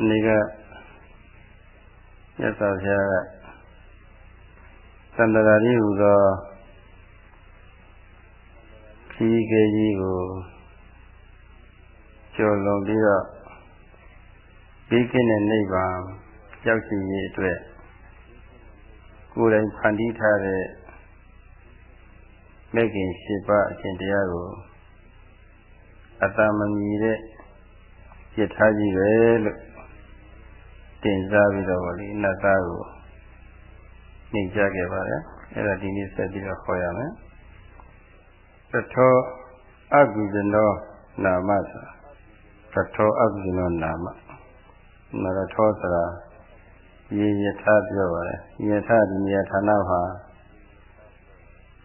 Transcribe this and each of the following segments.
နေကမြတ်စွာဘုရားကသန္တရာကြီးဟူသောခီးကေကြီးကိုကျော်လွန်ပြီးတော့ပြီးကင်းတဲ့နိဗ္ဗာန်ရောက်ရှိရေးအတွက်ကိုယ်တိုင်ဖန်တီးထားတဲ့မဲ့ခင်ရှိပါအရှင်တရားကိုအတ္တမမြည်တဲ့ယထာကြီးပဲလို့ တင်စားပြီးတော့ဗောလေနတ်သားကိုနှိမ့်ကြခဲ့ပါတယ်အဲ့ဒါဒီနေ့ဆက်ပြီးတော့ခေါ်ရမယ်သထောအကုဇနောနာမဆိုသထောအကုဇနောနာမနရထောဆိုတာရေယထာပြောပါတယ်ယထာဒီနေရာဌာနမှာ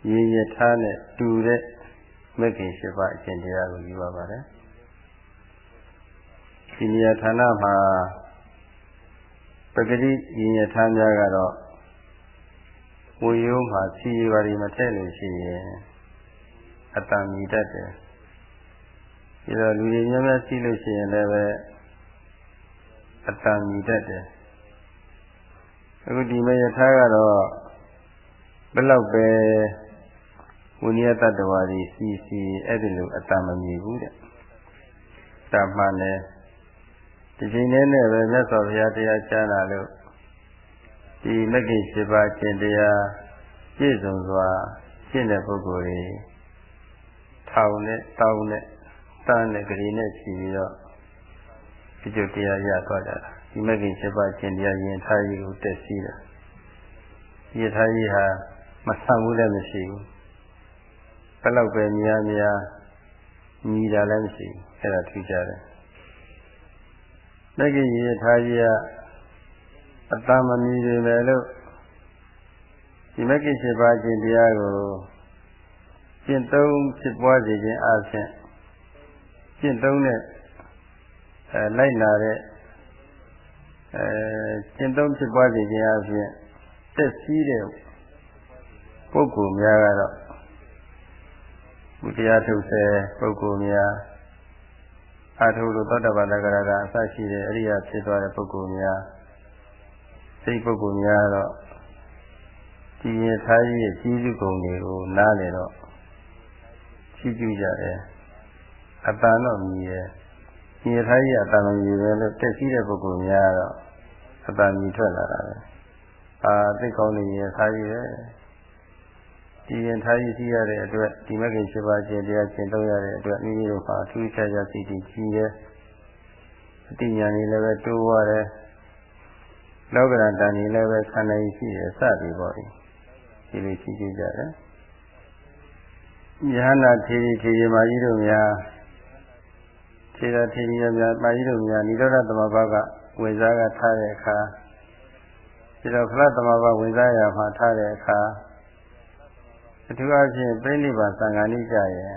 ရေယထာနဲ့တူတဲ့မဂ္ဂင်၈ပါးအရှင်တရားကိုယူပါပါတယ်ဒီနေရာဌာနမှာပ ဂတိရင်ယထာများကတော့ဝေယုံမှာစီရီပါရီမထည့်လို့ရှိရင်အတ္တမြည်တတ်တယ်ဒီတော့လူတွေများများစီးလို့ရှိရင်လည်းပဲအတ္တမြည်တတ်တယ်အခုဒီမယထာကတော့ဘယ်လောက်ပဲဝိနည်းတတ္တဝါတွေစီစီအဲ့ဒီလိုအတ္တမမြည်ဘူးတဲ့တာမှန်တယ် ဒီချိန်လေးနဲ့ပဲမြတ်စွာဘုရားတရားကြားလာလို့ဒီမဂ္ဂင်7ပါးကျင့်တရားပြည့်စုံစွာရှင်းတဲ့ပုဂ္ဂိုလ်တွေထောင်နဲ့တောင်းနဲ့တန်းနဲ့ဂရီနဲ့ဖြီးပြီးတော့ဒီကျုပ်တရားရသွားကြတာဒီမဂ္ဂင်7ပါးကျင့်တရားရင်ထားကြီးကိုတက်စီးတာဒီထားကြီးဟာမဆန့်ဘူးလည်းမရှိဘူးဘယ်တော့ပဲများများညီတာလည်းမရှိဘူးအဲ့ဒါထူးကြတယ် လက်ကြီးရထားကြီးကအတ္တမမီတွေပဲလို့ဒီမဂ္ဂင်7ပါးခြင်းတရားကိုကျင့်သုံးဖြစ်ပွားစေခြင်းအပြင်ကျင့်သုံးတဲ့အဲလိုက်လာတဲ့အဲကျင့်သုံးဖြစ်ပွားစေခြင်းအပြင်တက်စီးတဲ့ပုဂ္ဂိုလ်များကတော့ဘုရားထုတ်ဆဲပုဂ္ဂိုလ်များ အာထုလို့သောတပန်တဂရကအစရှိတဲ့အရိယာဖြစ်သွားတဲ့ပုဂ္ဂိုလ်များစိတ်ပုဂ္ဂိုလ်များတော့ဒီရထားကြီးရဲ့ကြီးစုကုန်တွေကိုနားလေတော့ချီးကျူးကြတယ်အတန်တော့မြည်ရဲ့ဒီရထားကြီးအတန်မမြည်ပဲလို့တက်ရှိတဲ့ပုဂ္ဂိုလ်များတော့အတန်မြည်ထွက်လာတာပဲအာသိကောင်းနေရထားကြီး ရဲ့ဒီရင်ထားကြီးရှိရတဲ့အတွက်ဒီမဂ္ဂင်7ပါးကျင့်တရားကျင့်သုံးရတဲ့အတွက်မိမိတို့ဟာအထူးခြားခြားစိတ်တည်ကြီးရဲ့အတိညာနေလည်းပဲတိုးွားတယ်လောကရန်တန်ကြီးလည်းပဲခန္ဓာကြီးရှိတယ်စသည်ပေါ့ဒီဒီလိုရှိကြကြတယ်ယဟနာထေရီထေရီမာကြီးတို့များထေရထေရီများမာကြီးတို့များនិရောဓသမဘာကဝင်စားကထားတဲ့အခါဒီတော့ဖလားသမဘာဝင်စားရမှာထားတဲ့အခါ အထူးအဖြင့်ပြိဋိဘာသံဃာနိကြရဲ့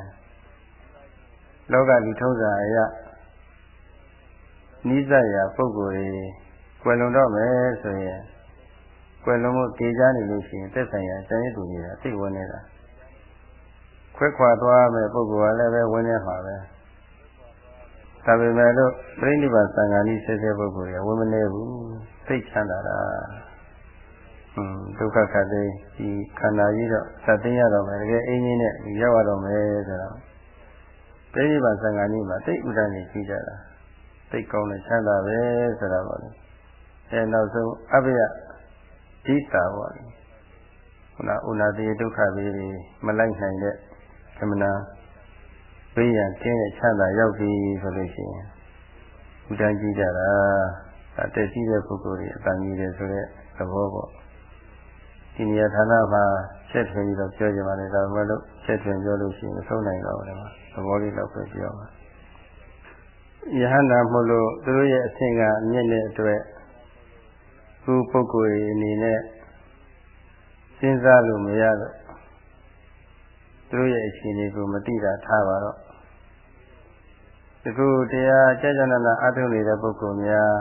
လောကလူထုံးစံအရနိစ္စရာပုဂ္ဂိုလ်တွေကွယ်လွန်တော့မယ်ဆိုရင်ကွယ်လွန်မှုတည်ကြနေလို့ရှိရင်သက်ဆိုင်ရာကျန်ရည်သူကြီးကသိဝင်နေတာခွဲခွာသွားမယ်ပုဂ္ဂိုလ်ကလည်းပဲဝင်နေမှာပဲဒါပေမဲ့လို့ပြိဋိဘာသံဃာနိဆက်တဲ့ပုဂ္ဂိုလ်တွေကဝင်မနေဘူးသိချမ်းသာတာ ဒုက္ခခတ်သိဒီခန္ဓာကြီးတော့သတ်သိရတော့မယ်တကယ်အင်းကြီးနဲ့ရောက်ရတော့မယ်ဆိုတော့ပြိဋိဘသံဃာကြီးမှာသိဥဒ္ဒနေရှိကြတာသိကောင်းတဲ့ချမ်းသာပဲဆိုတာပေါ့လေအဲနောက်ဆုံးအဘိယဒိတာပေါ့လေခုနဥနာတိဒုက္ခပြီးမလိုက်နိုင်တဲ့သမဏဘေးရန်ကျင်းတဲ့ချမ်းသာရောက်ပြီဆိုလို့ရှိရင်ဥဒ္ဒကြည့်ကြတာအတက်ရှိတဲ့ပုဂ္ဂိုလ်တွေအတန်ကြီးတယ်ဆိုတဲ့သဘောပေါ့ ဒီနေရာဌာနမှာချက်ထွင်ပြီးတော့ပြောကြပါလေဒါမှမဟုတ်ချက်ထွင်ပြောလို့ရှိရင်မဆုံးနိုင်တော့ဘူးလေသဘောလေးတော့ပဲပြောပါယဟန္တာမို့လို့သူတို့ရဲ့အဆင့်ကအမြင့်တဲ့အတွက်ခုပုဂ္ဂိုလ်အနေနဲ့စဉ်းစားလို့မရတော့သူတို့ရဲ့အခြေအနေကိုမသိတာထားပါတော့ဒီခုတရားကြာကြာနာနာအထုနေတဲ့ပုဂ္ဂိုလ်များ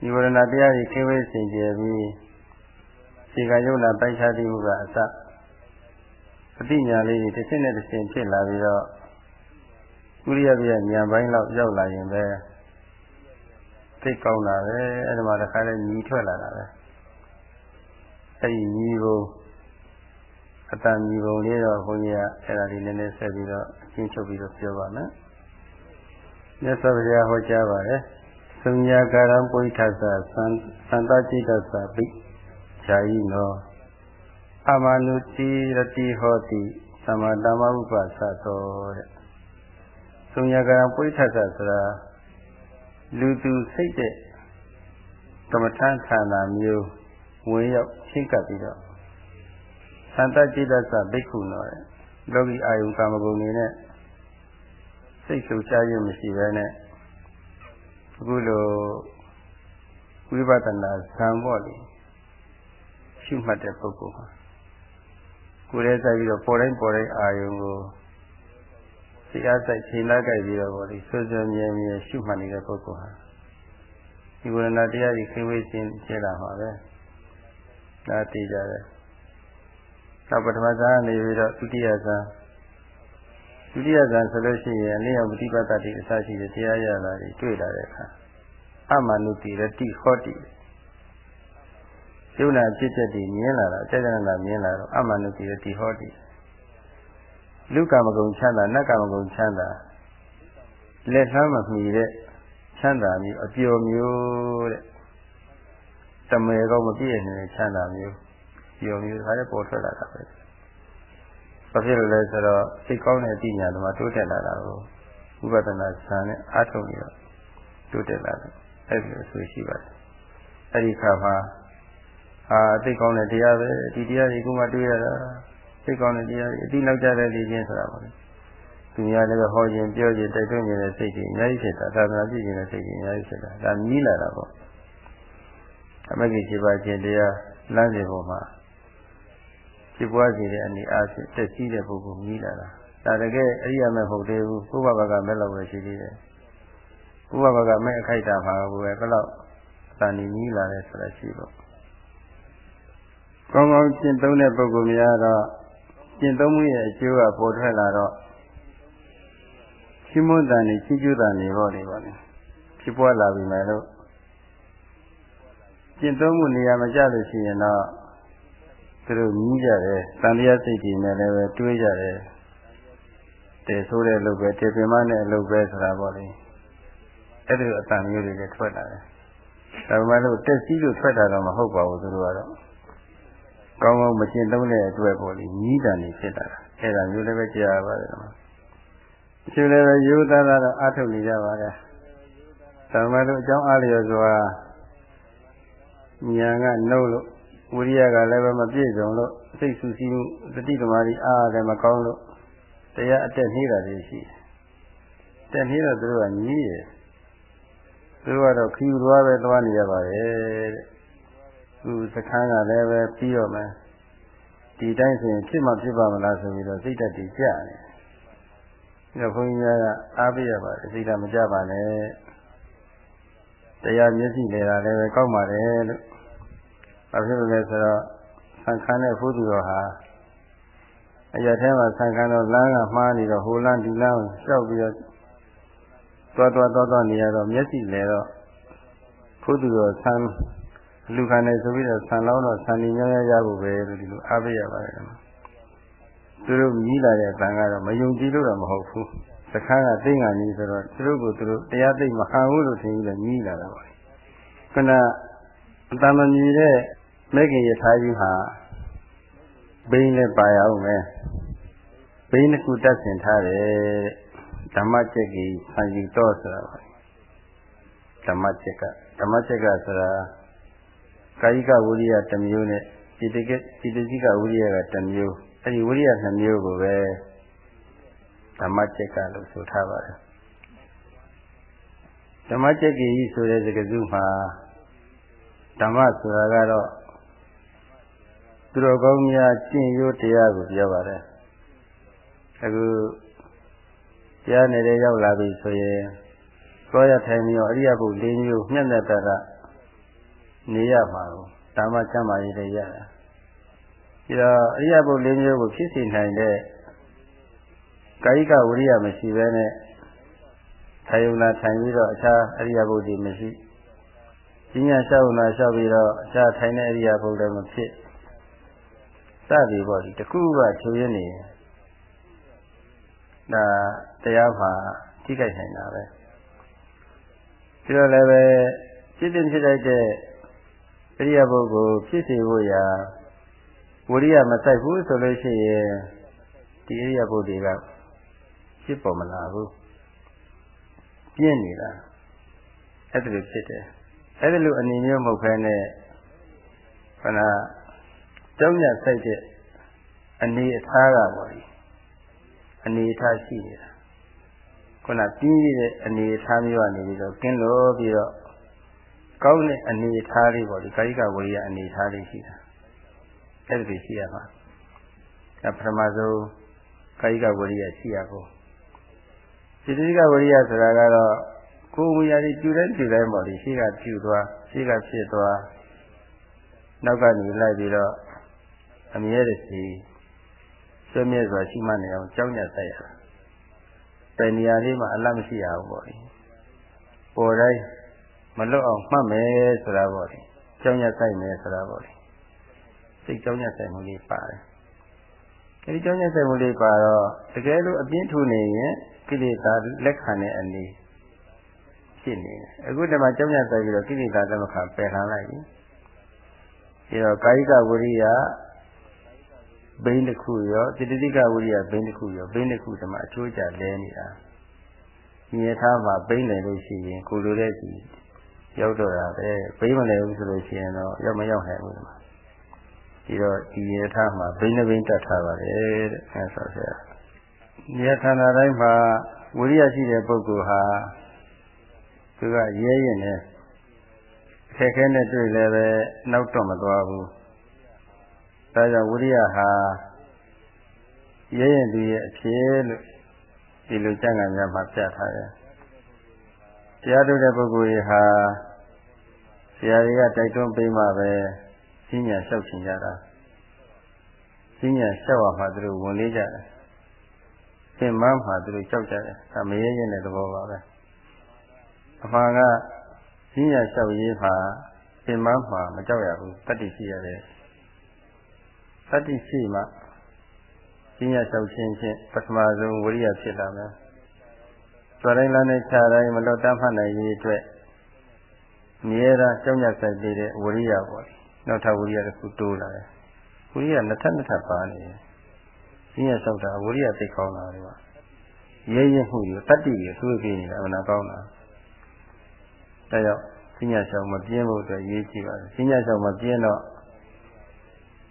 ဒီဝရဏတရားကြီးခေဝေးစင်ကြယ်ပြီး ဒီကယုံနာပိုက်ခြားသိမှုကအစအတိညာလေးတစ်ဆင့်နဲ့တစ်ဆင့်ဖြစ်လာပြီးတော့ဥရိယပြဉာဏ်ပိုင်းလောက်ရောက်လာရင်ပဲသိကောင်းတာပဲအဲ့ဒီမှာတခါလဲညီထွက်လာတာပဲအဲ့ဒီညီဘုံအတန်ညီဘုံလေးတော့ဘုန်းကြီးကအဲ့ဒါလေးနည်းနည်းဆက်ပြီးတော့အချင်းချုပ်ပြီးတော့ပြောပါမယ်မြတ်စွာဘုရားဟောကြားပါတယ်သုညာကာရံပုရိသသသံသန္တจิตသပိ ခြာယိနောအမနုတိရတိဟောတိသမတမဥပ္ပသသောတဲ့သုညကံပုရိသတ်ဆိုတာလူသူစိတ်တဲ့ကမ္မထန်ခန္ဓာမျိုးဝင်ရောက်ရှင်းကပ်ပြီးတော့သန္တจิตသဘိက္ခုနောတဲ့လောကီအာယုကာမဂုဏ်တွေနဲ့စိတ်လှုပ်ရှားခြင်းမရှိဘဲနဲ့အခုလိုဝိပဿနာဇံပေါ့လေ ရှုမှတ်တဲ့ပုဂ္ဂိုလ်မှာကိုယ်ရဲ့စိုက်ပြီးတော့ပေါ်တိုင်းပေါ်တိုင်းအာယုံကိုစိတ်အားစိုက်ချိန်လိုက်ကြပြီးတော့ဗောလေဆွဆွမြဲမြဲရှုမှတ်နေတဲ့ပုဂ္ဂိုလ်ဟာဒီဝရဏတရားကြီးခေဝေးခြင်းကျဲလာမှာပဲဒါတည်ကြတယ်နောက်ပထမဇာနေပြီးတော့ဒုတိယဇာဒုတိယဇာဆိုလို့ရှိရင်အလျောက်ပฏิပတ်တတိအစရှိတဲ့တရားရလာတွေတွေ့လာတဲ့အခါအမနုတိရတိဟောတိ ယုံနာဖြစ်ချက်တွေမြင်လာတာအကျဉ်းချမ်းမြင်လာတော့အမှန်တကယ်ဒီဟောဒီလူကမကုံချမ်းသာနတ်ကမကုံချမ်းသာလက်ဆမ်းမမီတဲ့ချမ်းသာမျိုးအပျော်မျိုးတဲ့တမေကောမပြည့်နေတဲ့ချမ်းသာမျိုးပျော်မျိုးဒါလည်းပေါ်ထွက်လာတာပဲဘာဖြစ်လို့လဲဆိုတော့စိတ်ကောင်းတဲ့အဉာဏ်တွေမှာတိုးတက်လာတာကိုဥပဒနာဆံနဲ့အားထုတ်ပြီးတော့တိုးတက်လာတယ်အဲ့ဒီလိုဆိုရှိပါတယ်အဲ့ဒီခါမှာ အာသိကောင်းတဲ့တရားပဲဒီတရားတွေကိုမှတွေ့ရတာသိကောင်းတဲ့တရားတွေအတိနောက်ကြတဲ့လေချင်းဆိုတာပါလေသူများလည်းဟောခြင်းပြောခြင်းတိုက်တွန်းခြင်းတဲ့စိတ်ကြီးအများကြီးဖြစ်တာသာသနာပြုခြင်းတဲ့စိတ်ကြီးအများကြီးဖြစ်တာဒါမြည်လာတာပေါ့အမဂ္ဂင်7ပါးခြင်းတရားလမ်းစဉ်ပေါ်မှာဖြစ်ပွားစေတဲ့အနေအားဖြင့်တက်စီးတဲ့ပုဂ္ဂိုလ်မြည်လာတာဒါတကယ်အရိယာမဲ့ဟုတ်သေးဘူးဘုရားဘာကမဲ့လို့ပဲရှိသေးတယ်ဘုရားဘာကမဲ့အခိုက်တာမှာဘယ်တော့အတန်ကြီးမြည်လာတယ်ဆိုတာရှိတော့ ကောင်းကောင်းကျင့်သုံးတဲ့ပုဂ္ဂိုလ်များတော့ကျင့်သုံးမှုရဲ့အကျိုးကပေါ်ထွက်လာတော့ရှိမွတ်တန်နေရှိကျူးတန်နေပေါ့လေပါလေဖြစ်ပွားလာပြီမယ်လို့ကျင့်သုံးမှုနေရာမကျလို့ရှိရင်တော့သူတို့မြည်ကြတယ်တန်တရားစိတ်ကြီးနဲ့လည်းပဲတွေးကြတယ်တဲဆိုးတဲ့အလုပ်ပဲတေပင်မနဲ့အလုပ်ပဲဆိုတာပေါ့လေအဲ့ဒီအတန်မျိုးတွေလည်းထွက်လာတယ်ဒါပေမဲ့လို့တက်စီးလို့ထွက်တာတော့မဟုတ်ပါဘူးသူတို့ကတော့ ကောင်းကောင်းမရှင်းသုံးတဲ့အတွက်ပေါ့လေညီးတန်နေဖြစ်တာအဲ့ဒါမျိုးလည်းပဲကြားရပါတယ်နော်အရှင်လည်းပဲယူသားသားတော့အထုတ်နေကြပါလေဒါမှမဟုတ်အကြောင်းအားလျော်စွာဉာဏ်ကနှုတ်လို့ဝိရိယကလည်းပဲမပြည့်စုံလို့စိတ်ဆူဆီးမှုတတိသမารီအားလည်းမကောင်းလို့တရားအတက်နှေးတာတွေရှိတယ်တက်နှေးတော့သူတို့ကညီးတယ်သူတို့ကတော့ခီးသွားပဲသွားနေရပါတယ်တဲ့ သူစခန်းကလည်းပဲပြီးတော့မယ်ဒီတိုင်းဆိုရင်ဖြစ်မှဖြစ်ပါမလားဆိုပြီးတော့စိတ်တက်တည်ကြတယ်။ဒါဘုန်းကြီးကအားပေးရပါတယ်စိတ်ဓာတ်မကြပါနဲ့။တရားမျက်စိနေတာလည်းပဲကောက်ပါတယ်လို့။ဘာဖြစ်လို့လဲဆိုတော့ဆံခန်းတဲ့ဘုသူတော်ဟာအရာထဲမှာဆံခန်းတော့လမ်းကမှားနေတော့ဟိုလမ်းဒီလမ်းကိုလျှောက်ပြီးတော့သွားသွားသွားသွားနေရတော့မျက်စိလဲတော့ဘုသူတော်ဆံ လူခံနေဆိုပြီးတော့ဆံလောင်းတော့ဆံနေများရဖို့ပဲလို့ဒီလိုအားပေးရပါတယ်သူတို့မြည်လာတဲ့အတန်ကတော့မယုံကြည်လို့တော့မဟုတ်ဘူးသခါကသိငါကြီးဆိုတော့သူတို့ကိုသူတို့တရားသိမဟန်ဘူးလို့ထင်ပြီးတော့မြည်လာတာပါခုနတမမြည်တဲ့မဲခင်ရထားကြီးဟာဘိန်းနဲ့ပါရအောင်မယ်ဘိန်းတစ်ခုတက်ဆင်ထားတယ်ဓမ္မကျက်ကြီးဆံယူတော့ဆိုတာပါဓမ္မကျက်ကဓမ္မကျက်ကဆိုတာ ကာယကဝိရိယတစ်မျိုးနဲ့จิตကจิตစိကဝိရိယကတစ်မျိုးအဲဒီဝိရိယနှစ်မျိုးကိုပဲဓမ္မကျက်ကလို့ဆိုထားပါတယ်ဓမ္မကျက်ကြီးဆိုတဲ့စကားစုမှာဓမ္မဆိုတာကတော့သူတော်ကောင်းများကျင့်ရိုးတရားကိုပြောပါတယ်အခုတရားနယ်ရောက်လာပြီဆိုရင်သောရထိုင်ပြီးတော့အရိယဘု၄မျိုးမျက်နှာတရ နေရမှာကိုဓမ္မချမ်းသာရေးတွေရတာပြီးတော့အရိယဘုတ်လေးမျိုးကိုဖြစ်စေနိုင်တဲ့ကာယကဝိရိယမရှိဘဲနဲ့ထိုင်ုံလာထိုင်ပြီးတော့အခြားအရိယဘုတ်တွေမရှိကြီးညာလျှောက်နာလျှောက်ပြီးတော့အခြားထိုင်တဲ့အရိယာပုဒ်လည်းမဖြစ်စသည်ပေါ့ဒီတခုကချုပ်ရင်းနေဒါတရားမှာထိခိုက်နိုင်တာပဲဒီလိုလည်းပဲဖြစ်တဲ့ဖြစ်လိုက်တဲ့ အရိယာပုဂ္ဂိုလ်ဖြစ်စေဖို့ရာဝိရိယမစိုက်ဘူးဆိုလို့ရှိရင်ဒီအရိယာပုဂ္ဂိုလ်တွေကဖြစ်ပေါ်မလာဘူးပြင်းနေတာအဲ့ဒါလိုဖြစ်တယ်အဲ့ဒါလိုအနေမျိုးမဟုတ်ဘဲနဲ့ခန္ဓာကြောင်းညစိုက်တဲ့အနေအထားကပေါ့လေအနေအထားရှိနေတာခုနပြင်းရတဲ့အနေအထားမျိုးကနေပြီးတော့ကင်းလို့ပြီးတော့ ကောင်းတဲ့အနေအထားလေးပေါ့လေကာယကဝိရိယအနေအထားလေးရှိတာအဲ့ဒါရှိရမှာဒါပထမဆုံးကာယကဝိရိယရှိရဖို့စိတ္တိကဝိရိယဆိုတာကတော့ကိုယ်ဝိညာဉ်ကြီးကျူတိုင်းကျူတိုင်းပေါ့လေရှိကကျူသွားရှိကဖြစ်သွားနောက်ကနေလိုက်ပြီးတော့အမြဲတည်းဆွေးမြဲစွာရှိမှနေအောင်ကြောင်းညက်ဆိုင်ရတာပဲနေရာလေးမှာအလတ်မရှိရဘူးပေါ့လေပေါ်တိုင်း မလွတ်အောင်မှတ်မယ်ဆိုတာပေါ့လေကြောင်းညက်ဆိုင်မယ်ဆိုတာပေါ့လေစိတ်ကြောင်းညက်ဆိုင်မှုလေးပါတယ်အဲဒီကြောင်းညက်ဆိုင်မှုလေးပါတော့တကယ်လို့အပြင်းထူနေရင်ကိလေသာလက်ခံတဲ့အနေဖြစ်နေတယ်အခုတည်းမှာကြောင်းညက်ဆိုင်ပြီးတော့ကိလေသာသမခပယ်ခံလိုက်ပြီပြီးတော့ကာယကဝိရိယဘိန်းတစ်ခုရောจิตတိကဝိရိယဘိန်းတစ်ခုရောဘိန်းတစ်ခုတည်းမှာအချိုးကျလဲနေတာမြင်ထားမှာဘိန်းတယ်လို့ရှိရင်ကိုလိုတဲ့စီ ရောက်တော့တာပဲဘိန်းမလဲဘူးဆိုလို့ရှိရင်တော့ရောက်မရောက်နိုင်ဘူးဒီမှာဒီတော့ဒီရထားမှာဘိန်းနှဘိန်းတတ်ထားပါတယ်တဲ့အဲဆိုဆရာဉာဏ်ဌာနတိုင်းမှာဝိရိယရှိတဲ့ပုဂ္ဂိုလ်ဟာသူကရဲရင်နဲ့ခက်ခဲနဲ့တွေ့လည်းပဲနောက်တော့မသွားဘူးဒါကြောင့်ဝိရိယဟာရဲရင်သူရဲ့အဖြစ်လို့ဒီလိုကျမ်းဂန်များမှာပြထားတယ် တရားထုတ်တဲ့ပုဂ္ဂိုလ်တွေဟာဆရာတွေကတိုက်တွန်းပေးမှပဲဈဉ္ညာလျှောက်ချင်ကြတာဈဉ္ညာလျှောက်ရမှသူတို့ဝင်လေးကြတယ်သင်္မန်းမှာသူတို့ကြောက်ကြတယ်ဒါမရဲရင်တဲ့သဘောပါပဲအမှန်ကဈဉ္ညာလျှောက်ရေးမှာသင်္မန်းမှာမကြောက်ရဘူးတတိရှိရတယ်တတိရှိမှဈဉ္ညာလျှောက်ခြင်းဖြင့်ပထမဆုံးဝိရိယဖြစ်လာမယ် သွားတိုင်းလမ်းနဲ့ခြားတိုင်းမလွတ်တမ်းမှတ်နိုင်ရေးအတွက်မြဲတမ်းကြောက်ညက်ဆိုင်တဲ့ဝိရိယပေါ့နောက်ထပ်ဝိရိယတစ်ခုတိုးလာတယ်ဝိရိယနှစ်ထပ်နှစ်ထပ်ပါနေတယ်ဈဉ္ညာလျှောက်တာဝိရိယသိကောင်းလာတယ်ပါရဲရဲမှုတွေတတ္တိတွေသွေးပြေးနေတာအမှန်ကောင်းတာဒါကြောင့်ဈဉ္ညာလျှောက်မပြင်းဖို့အတွက်ရေးကြည့်ပါတယ်ဈဉ္ညာလျှောက်မပြင်းတော့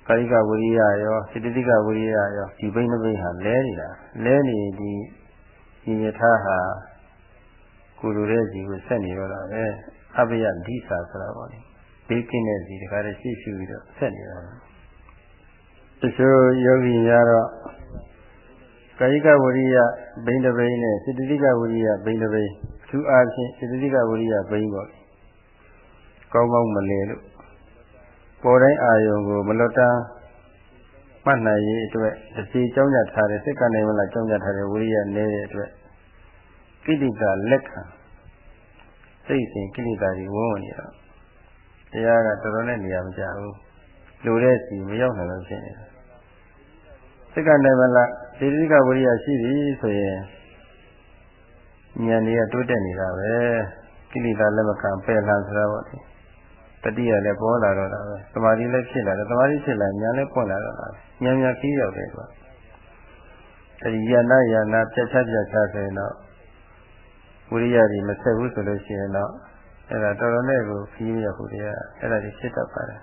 ကာယကဝိရိယရောစေတသိကဝိရိယရောဒီဘိန်းနှဘိန်းဟာလဲနေတာလဲနေဒီ ဒီယထာဟာကိုလိုတဲ့စီကိုဆက်နေတော့တာပဲအဘယဒိသာဆိုတာပေါ့လေဘေးကင်းတဲ့စီတခါတည်းရှိရှိပြီးတော့ဆက်နေတာတချို့ယောဂီများတော့ကာယကဝိရိယဘိန်းတစ်ဘိန်းနဲ့စေတသိကဝိရိယဘိန်းတစ်ဘိန်းအထူးအားဖြင့်စေတသိကဝိရိယဘိန်းပေါ့ကောင်းကောင်းမလဲလို့ပေါ်တိုင်းအာယုံကိုမလွတ်တမ်း မှတ်နိုင်ရေးအတွက်တစ်စီကြောင်းကြထားတဲ့စိတ်ကနေမလားကြောင်းကြထားတဲ့ဝိရိယနေတဲ့အတွက်ကိဋ္တာလက်ခံစိတ်စဉ်ကိဋ္တာတွေဝန်းဝင်နေတော့တရားကတော်တော်နဲ့နေရာမကျဘူးလူတဲ့စီမရောက်နိုင်လို့ဖြစ်နေတာစိတ်ကနေမလားဒီတိကဝိရိယရှိပြီဆိုရင်ဉာဏ်တွေကတိုးတက်နေတာပဲကိဋ္တာလက်မခံပယ်လာဆိုတာပေါ့ တတိယလည်းပေါ်လာတော့တာပဲသမာဓိလည်းဖြစ်လာတယ်သမာဓိဖြစ်လာဉာဏ်လည်းပွင့်လာတော့တာဉာဏ်များကြီးရောက်တယ်ကွာအဲဒီယနာယနာပြတ်ချပြတ်ချဆိုရင်တော့ဝိရိယတွေမဆက်ဘူးဆိုလို့ရှိရင်တော့အဲ့ဒါတော်တော်နဲ့ကိုခီးရဖို့တွေကအဲ့ဒါတွေဖြစ်တတ်ပါတယ်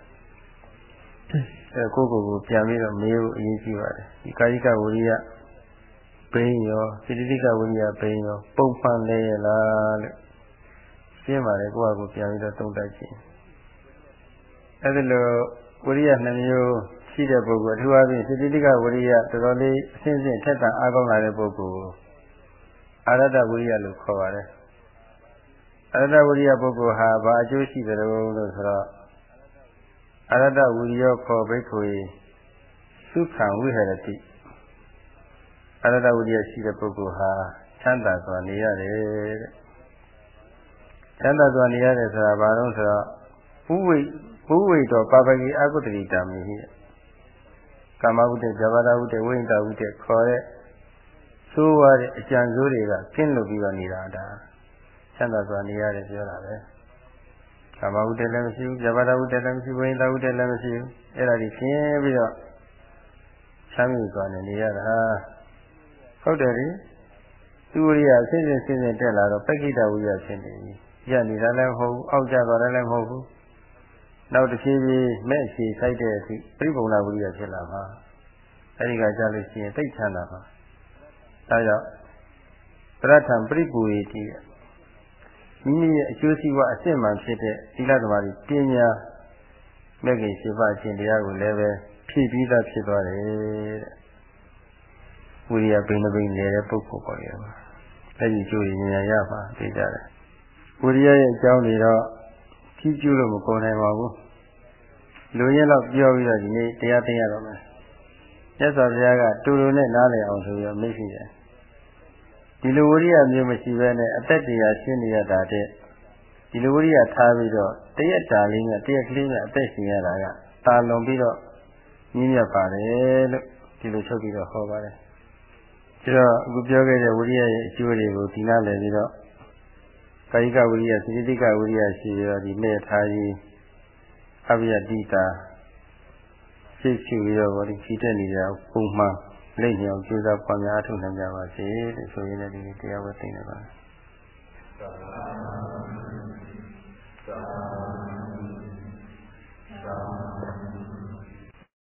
အဲကိုကိုကိုပြန်ပြီးတော့မေးဖို့အရေးကြီးပါတယ်ဒီကာယကဝိရိယဘိန်းရောစိတ္တိကဝိရိယဘိန်းရောပုံမှန်လေရလားလို့ရှင်းပါတယ်ကိုယ့်အကူပြန်ပြီးတော့သုံးတတ်ခြင်း အဲ့ဒါလိုဝိရိယနှမျိုးရှိတဲ့ပုဂ္ဂိုလ်အထူးအားဖြင့်စိတ္တိကဝိရိယတော်တော်လေးအစဉ်စဉ်ထက်သန်အားကောင်းလာတဲ့ပုဂ္ဂိုလ်အာရတဝိရိယလို့ခေါ်ပါတယ်အာရတဝိရိယပုဂ္ဂိုလ်ဟာဘာအကျိုးရှိတယ်လို့ဆိုတော့အာရတဝိရိယခေါ်ဘိက္ခုသုခံဝိဟရတိအာရတဝိရိယရှိတဲ့ပုဂ္ဂိုလ်ဟာချမ်းသာစွာနေရတယ်တဲ့ချမ်းသာစွာနေရတယ်ဆိုတာဘာလို့ဆိုတော့ဘုဝိ ဘုဝိတော်ပါပဂိအကုတ္တိတာမိဟိကာမဝုတ္တဇဘာဒဝုတ္တဝိဉ္တဝုတ္တခေါ်တဲ့သိုးရတဲ့အကြံစိုးတွေကကင်းလို့ပြီးတော့နေတာဒါချမ်းသာစွာနေရတယ်ပြောတာပဲကာမဝုတ္တလည်းမရှိဘူးဇဘာဒဝုတ္တလည်းမရှိဘူးဝိဉ္တဝုတ္တလည်းမရှိဘူးအဲ့ဒါဒီကျင်းပြီးတော့ချမ်းမြေစွာနေနေရတာဟုတ်တယ်လေသူဝိရိယအစစ်စစ်စစ်စစ်တက်လာတော့ပက္ခိတဝိရိယဖြစ်နေပြီရနေတာလည်းမဟုတ်ဘူးအောက်ကျသွားတယ်လည်းမဟုတ်ဘူး နောက်တစ်ဖြည်းဖြည်းမဲ့ရှည်ဆိုင်တဲ့အထိပြိပုံလာဝိရိယဖြစ်လာမှာအဲဒီကကြားလို့ရှိရင်သိချမ်းသာပါဒါကြောင့်ပရထံပြိပူရီတိမိမိရဲ့အကျိုးစီးပွားအစစ်မှန်ဖြစ်တဲ့သီလသမားပညာမဲ့ခင်ရှိပါခြင်းတရားကိုလည်းပဲဖြည့်ပြီးသားဖြစ်သွားတယ်တဲ့ဝိရိယပိဏပိနေတဲ့ပုဂ္ဂိုလ်ပေါ်ရပါအဲဒီကျိုးရဉာဏ်ရပါသိကြတယ်ဝိရိယရဲ့အကြောင်းတွေတော့ ကြီးကျူးလို့မကုန်နိုင်ပါဘူးလူရင်းတော့ပြောပြီးတော့ဒီနေ့တရားသိရတော့မယ်မြတ်စွာဘုရားကတူတူနဲ့နားလည်အောင်ဆိုပြီးတော့မိတ်ရှိတယ်ဒီလိုဝိရိယမျိုးမရှိဘဲနဲ့အသက်တရားရှင်းနေရတာတဲ့ဒီလိုဝိရိယထားပြီးတော့တရက်တာလေးနဲ့တရက်ကလေးနဲ့အသက်ရှင်ရတာကတာလွန်ပြီးတော့ညင်းရပါတယ်လို့ဒီလိုချုပ်ပြီးတော့ဟောပါတယ်ဒါတော့အခုပြောခဲ့တဲ့ဝိရိယရဲ့အကျိုးတွေကိုဒီနားလည်ပြီးတော့ ကာယကဝိရိယစိတ္တိကဝိရိယရှိပြီးတော့ဒီမဲ့ထားရေးအဘိယတိတာစိတ်ရှိပြီးတော့ဗောဒီကြည့်တဲ့နေတာပုံမှန်လိမ့်မြောင်ကျိုးစားပွားများအထုနိုင်ကြပါစေလို့ဆိုရင်းနဲ့ဒီတရားဝတ်သိနေပါ